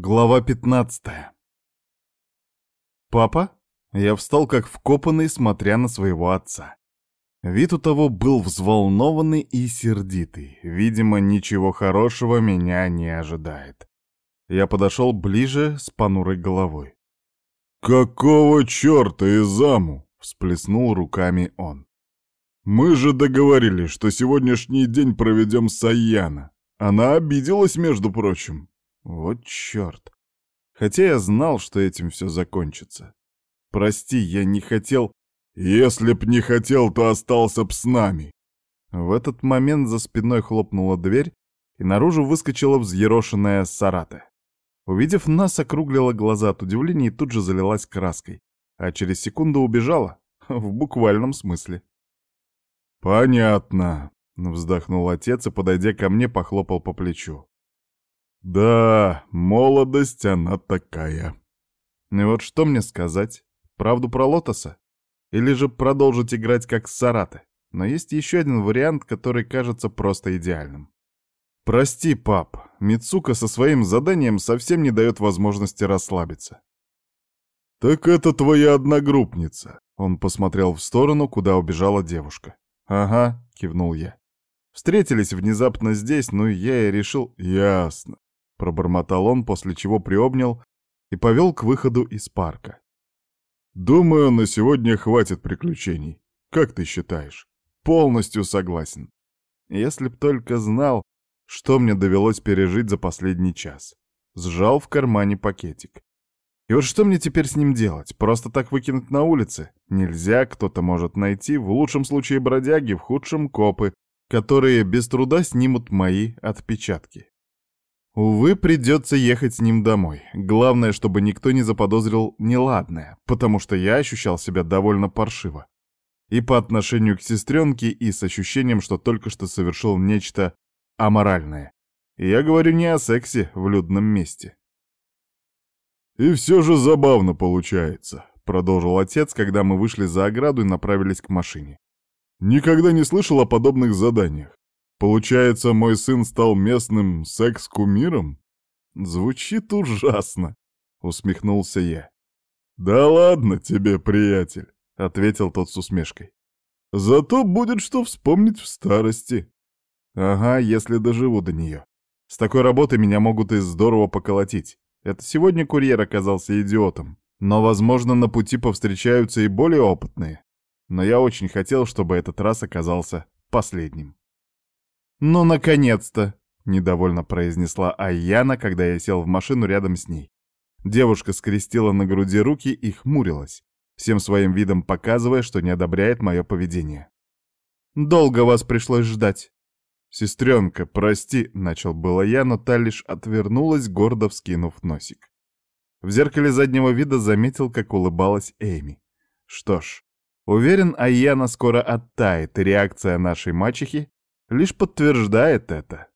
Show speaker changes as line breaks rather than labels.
Глава 15 «Папа?» Я встал как вкопанный, смотря на своего отца. Вид у того был взволнованный и сердитый. Видимо, ничего хорошего меня не ожидает. Я подошел ближе с понурой головой. «Какого черта и заму?» — всплеснул руками он. «Мы же договорились, что сегодняшний день проведем с Аяна. Она обиделась, между прочим. Вот черт. Хотя я знал, что этим все закончится. Прости, я не хотел... Если б не хотел, то остался б с нами. В этот момент за спиной хлопнула дверь, и наружу выскочила взъерошенная Сарата. Увидев нас, округлила глаза от удивления и тут же залилась краской, а через секунду убежала, в буквальном смысле. «Понятно», — вздохнул отец и, подойдя ко мне, похлопал по плечу. Да, молодость она такая. И вот что мне сказать? Правду про Лотоса? Или же продолжить играть как Сараты? Но есть еще один вариант, который кажется просто идеальным. Прости, пап, Мицука со своим заданием совсем не дает возможности расслабиться. Так это твоя одногруппница. Он посмотрел в сторону, куда убежала девушка. Ага, кивнул я. Встретились внезапно здесь, ну я и решил... Ясно. Пробормотал он, после чего приобнял и повел к выходу из парка. «Думаю, на сегодня хватит приключений. Как ты считаешь?» «Полностью согласен. Если б только знал, что мне довелось пережить за последний час. Сжал в кармане пакетик. И вот что мне теперь с ним делать? Просто так выкинуть на улице? Нельзя, кто-то может найти, в лучшем случае бродяги, в худшем копы, которые без труда снимут мои отпечатки. Увы, придется ехать с ним домой. Главное, чтобы никто не заподозрил неладное, потому что я ощущал себя довольно паршиво. И по отношению к сестренке, и с ощущением, что только что совершил нечто аморальное. И я говорю не о сексе в людном месте. «И все же забавно получается», — продолжил отец, когда мы вышли за ограду и направились к машине. «Никогда не слышал о подобных заданиях. Получается, мой сын стал местным секс-кумиром? Звучит ужасно, усмехнулся я. Да ладно тебе, приятель, ответил тот с усмешкой. Зато будет что вспомнить в старости. Ага, если доживу до нее. С такой работы меня могут и здорово поколотить. Это сегодня курьер оказался идиотом. Но, возможно, на пути повстречаются и более опытные. Но я очень хотел, чтобы этот раз оказался последним. «Ну, наконец-то!» — недовольно произнесла Айяна, когда я сел в машину рядом с ней. Девушка скрестила на груди руки и хмурилась, всем своим видом показывая, что не одобряет мое поведение. «Долго вас пришлось ждать». «Сестренка, прости», — начал было я, но та лишь отвернулась, гордо вскинув носик. В зеркале заднего вида заметил, как улыбалась Эми. Что ж, уверен, Айяна скоро оттает, и реакция нашей мачехи лишь подтверждает это.